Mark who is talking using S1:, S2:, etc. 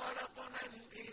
S1: خلقنا الإنسان